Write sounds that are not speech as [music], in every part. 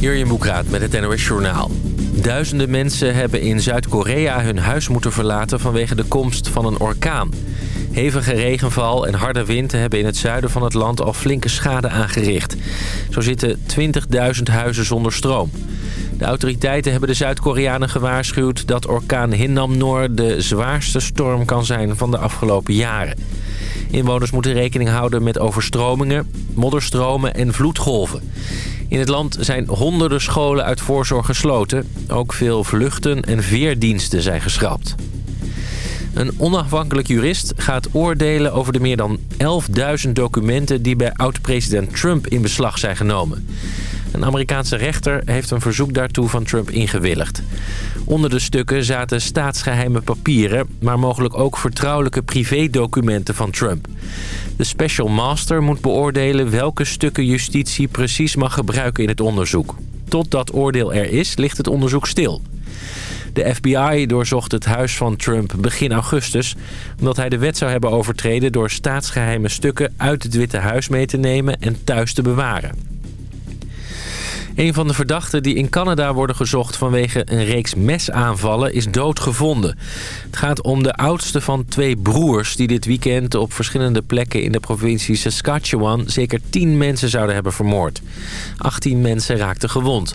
Jurjen Boekraat met het NOS Journaal. Duizenden mensen hebben in Zuid-Korea hun huis moeten verlaten vanwege de komst van een orkaan. Hevige regenval en harde wind hebben in het zuiden van het land al flinke schade aangericht. Zo zitten 20.000 huizen zonder stroom. De autoriteiten hebben de Zuid-Koreanen gewaarschuwd dat orkaan Hinnam-Noor de zwaarste storm kan zijn van de afgelopen jaren. Inwoners moeten rekening houden met overstromingen, modderstromen en vloedgolven. In het land zijn honderden scholen uit voorzorg gesloten. Ook veel vluchten en veerdiensten zijn geschrapt. Een onafhankelijk jurist gaat oordelen over de meer dan 11.000 documenten... die bij oud-president Trump in beslag zijn genomen. Een Amerikaanse rechter heeft een verzoek daartoe van Trump ingewilligd. Onder de stukken zaten staatsgeheime papieren... maar mogelijk ook vertrouwelijke privédocumenten van Trump. De special master moet beoordelen welke stukken justitie precies mag gebruiken in het onderzoek. Tot dat oordeel er is, ligt het onderzoek stil. De FBI doorzocht het huis van Trump begin augustus... omdat hij de wet zou hebben overtreden door staatsgeheime stukken uit het Witte Huis mee te nemen en thuis te bewaren. Een van de verdachten die in Canada worden gezocht vanwege een reeks mesaanvallen is doodgevonden. Het gaat om de oudste van twee broers die dit weekend op verschillende plekken in de provincie Saskatchewan zeker 10 mensen zouden hebben vermoord. 18 mensen raakten gewond.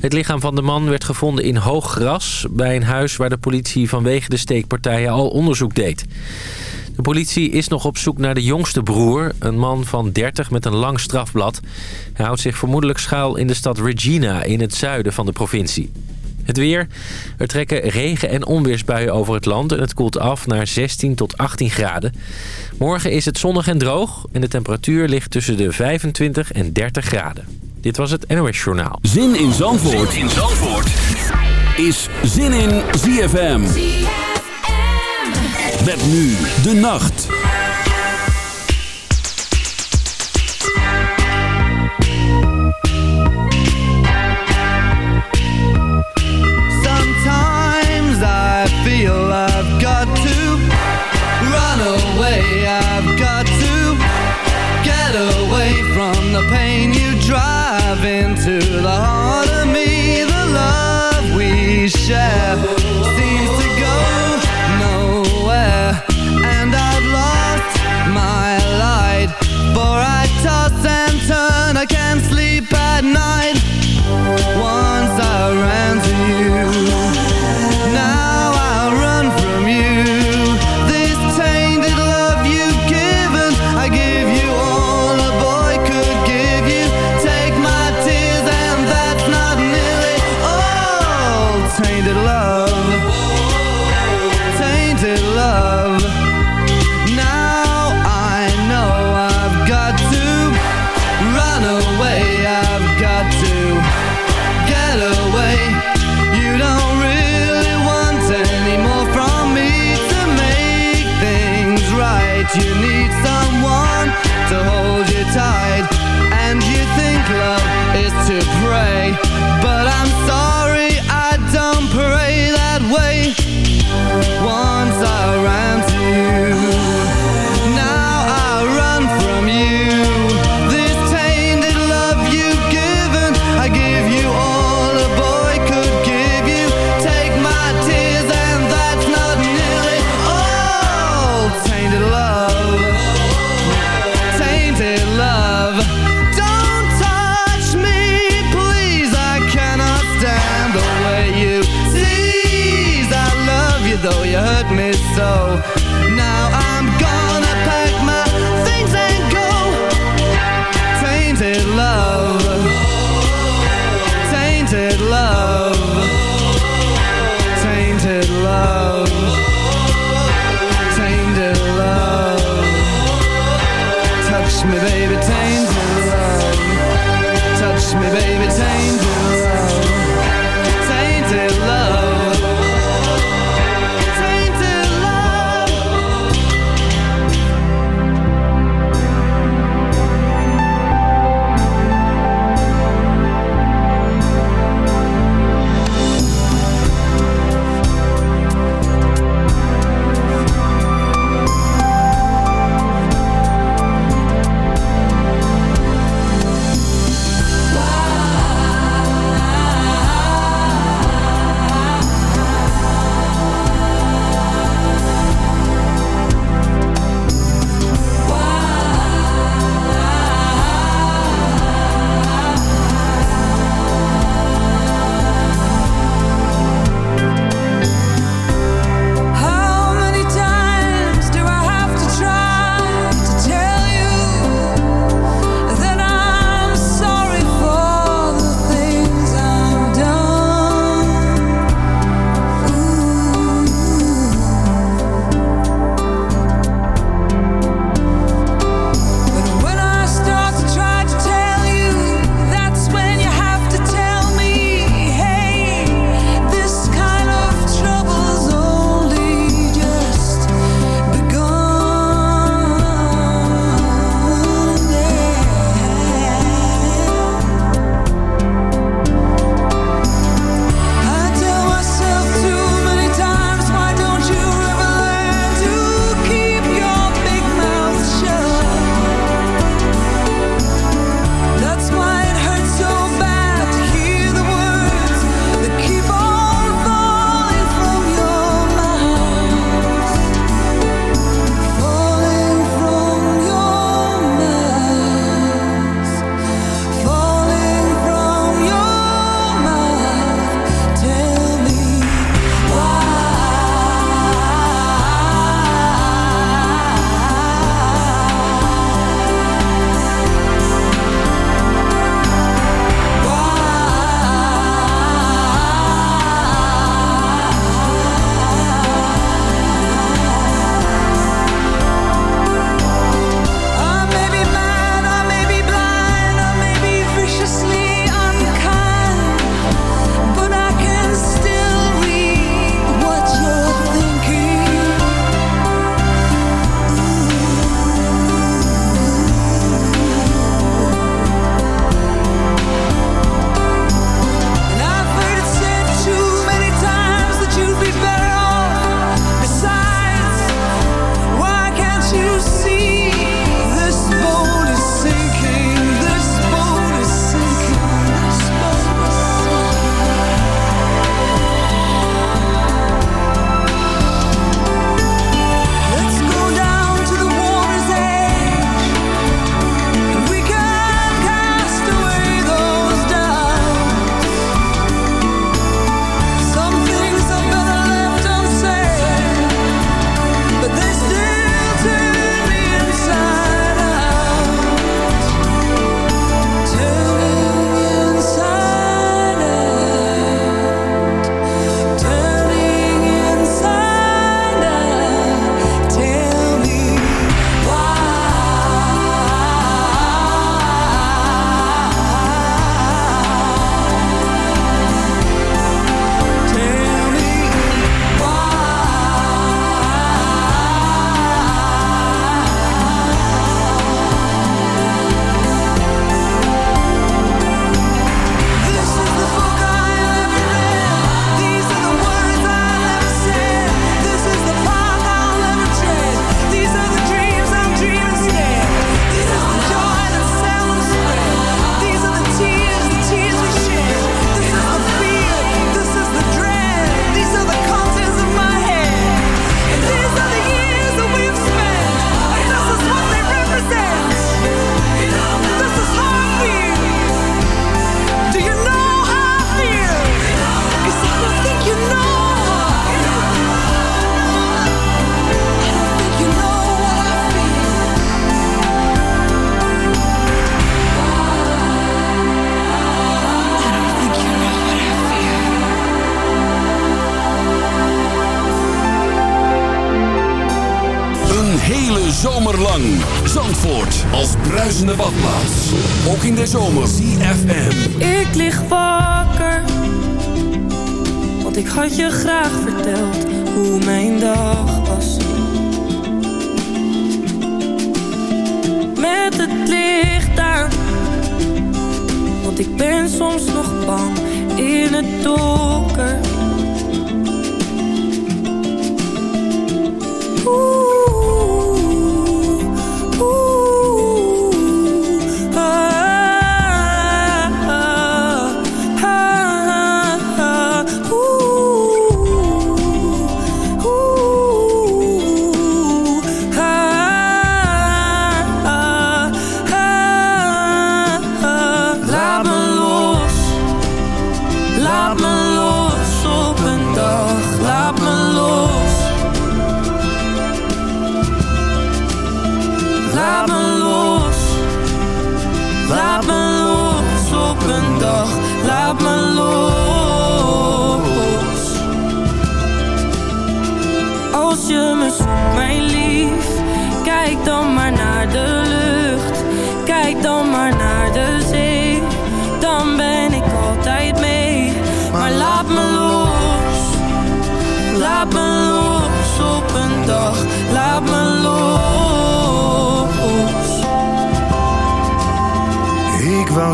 Het lichaam van de man werd gevonden in hoog gras bij een huis waar de politie vanwege de steekpartijen al onderzoek deed. De politie is nog op zoek naar de jongste broer, een man van 30 met een lang strafblad. Hij houdt zich vermoedelijk schuil in de stad Regina in het zuiden van de provincie. Het weer. Er trekken regen- en onweersbuien over het land en het koelt af naar 16 tot 18 graden. Morgen is het zonnig en droog en de temperatuur ligt tussen de 25 en 30 graden. Dit was het NOS Journaal. Zin in Zandvoort, zin in Zandvoort. is Zin in ZFM. Met nu de nacht. Zomer lang. Zandvoort als bruisende badplaats. Ook in de zomer. CFM. Ik lig wakker. Want ik had je graag verteld hoe mijn dag was. Met het licht aan. Want ik ben soms nog bang in het donker.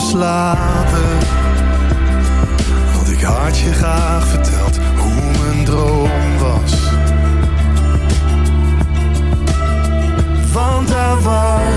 Wou slapen Want ik had je graag verteld hoe mijn droom was. Want daar was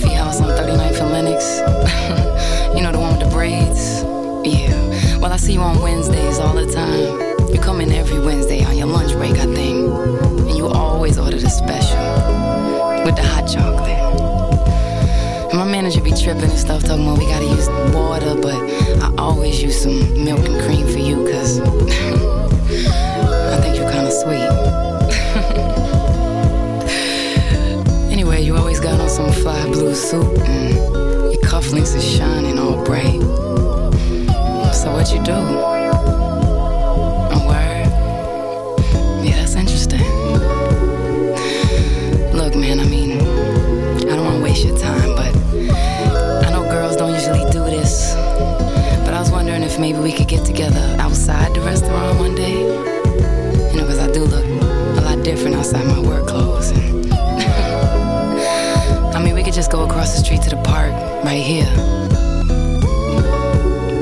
coffee house on 39th and Lennox. [laughs] you know the one with the braids? Yeah. Well, I see you on Wednesdays all the time. You come in every Wednesday on your lunch break, I think. And you always order the special with the hot chocolate. And my manager be tripping and stuff, talking about we gotta use water, but I always use some milk and cream for you, cause [laughs] I think you're kinda sweet. fly blue suit and your cufflinks are shining all bright. So what you do? A word? Yeah, that's interesting. Look, man, I mean, I don't want to waste your time, but I know girls don't usually do this. But I was wondering if maybe we could get together outside the restaurant one day. You know, because I do look a lot different outside my work clothes. And across the street to the park right here.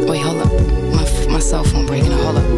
Wait, hold up. My, my cell phone breaking. Hold up.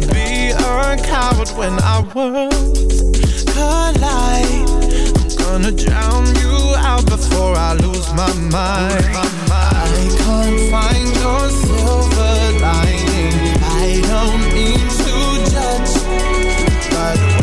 to be a coward when our worlds collide. I'm gonna drown you out before I lose my mind. I can't find your silver lining. I don't mean to judge, but.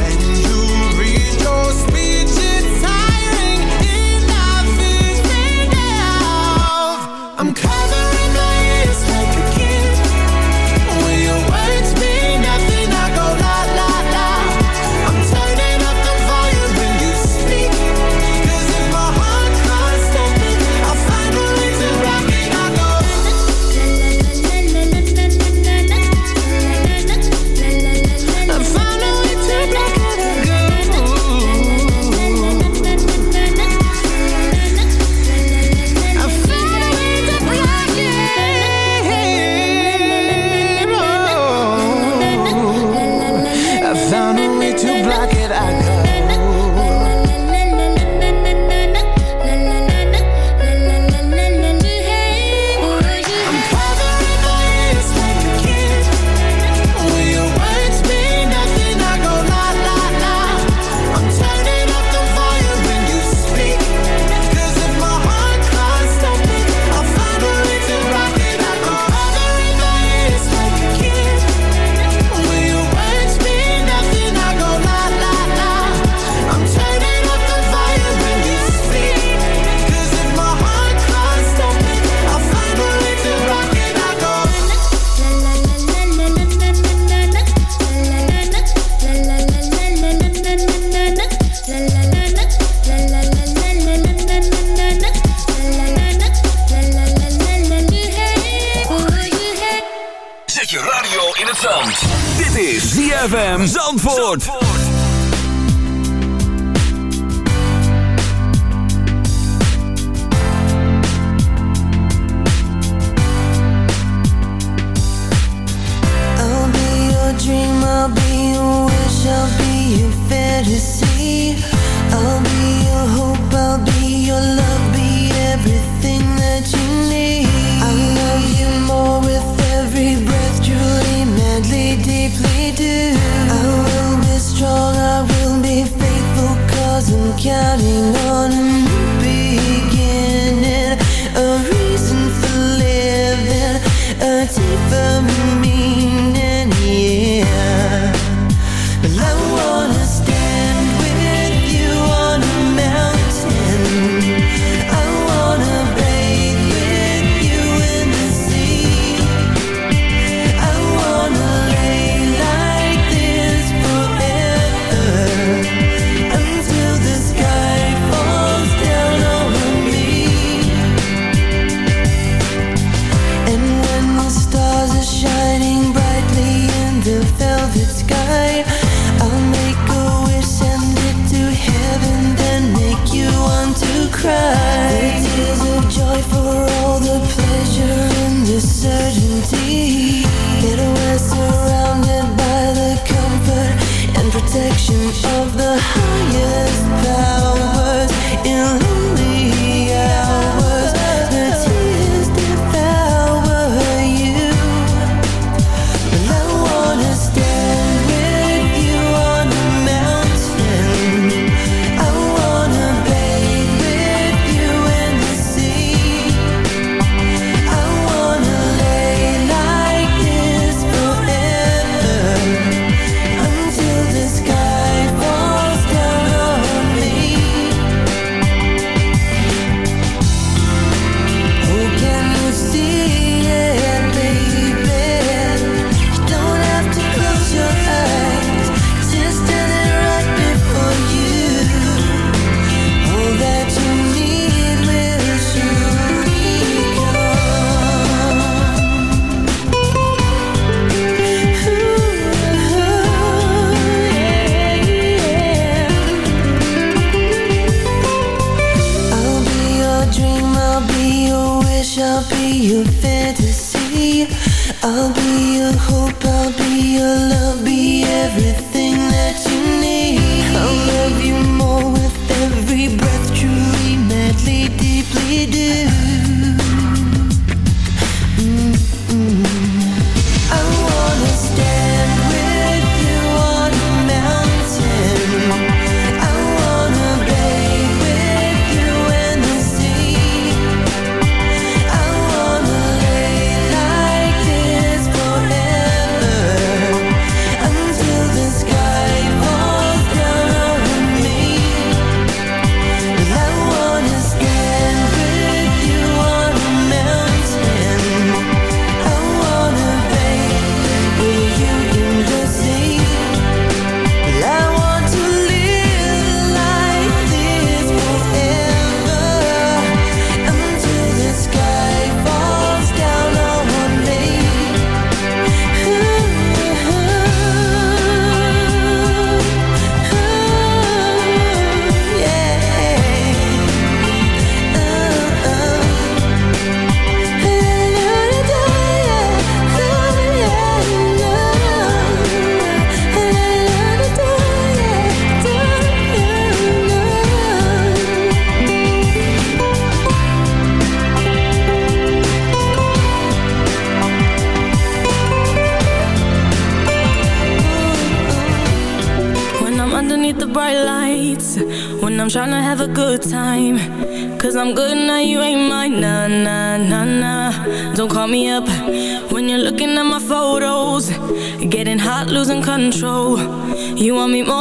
ZFM Zandvoort. have a good time. Cause I'm good now, you ain't mine. Nah, nah, nah, nah. Don't call me up When you're looking at my photos. Getting hot, losing control. You want me more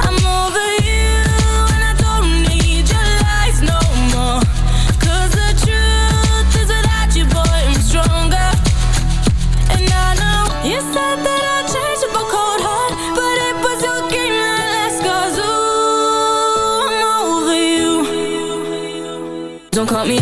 call me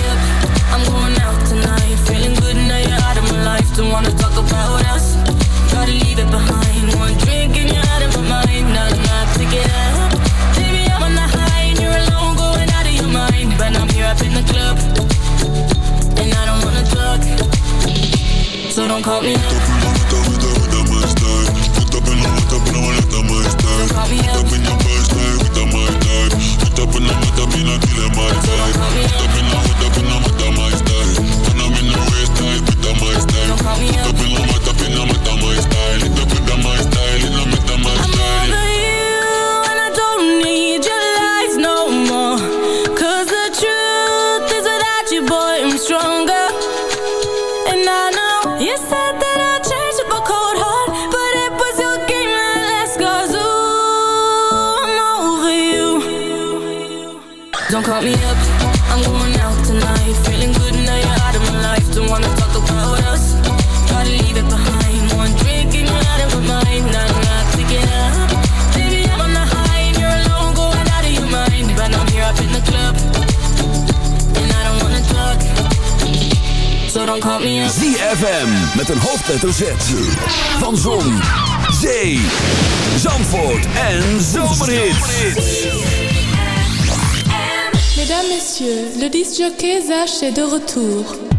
FM met een hoofdletter Z. Van Zon, Zee, Zandvoort en Zomerhit. Mesdames, Messieurs, le disjockey Zach est de retour.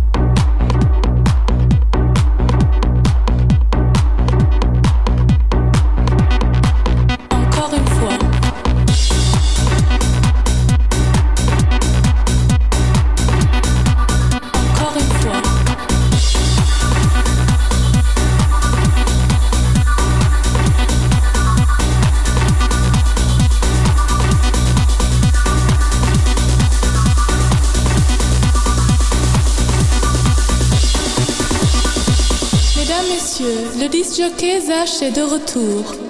Disjockey H est de retour.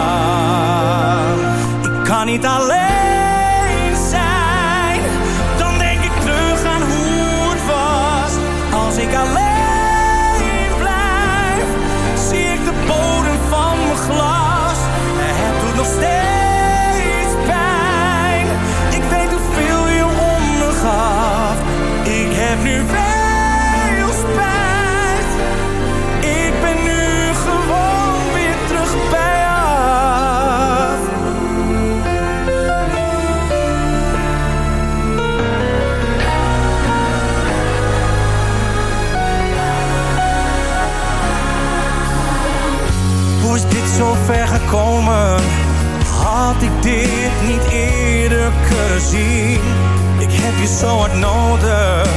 Kan niet alleen dit niet eerder kunnen zien? Ik heb je zo hard nodig.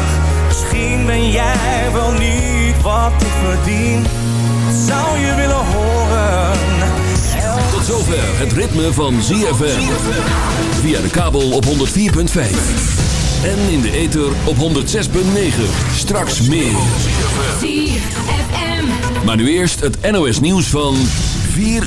Misschien ben jij wel niet wat ik verdien. Wat zou je willen horen? Tot zover het ritme van ZFM. Via de kabel op 104.5. En in de ether op 106.9. Straks meer. Maar nu eerst het NOS nieuws van 4 uur.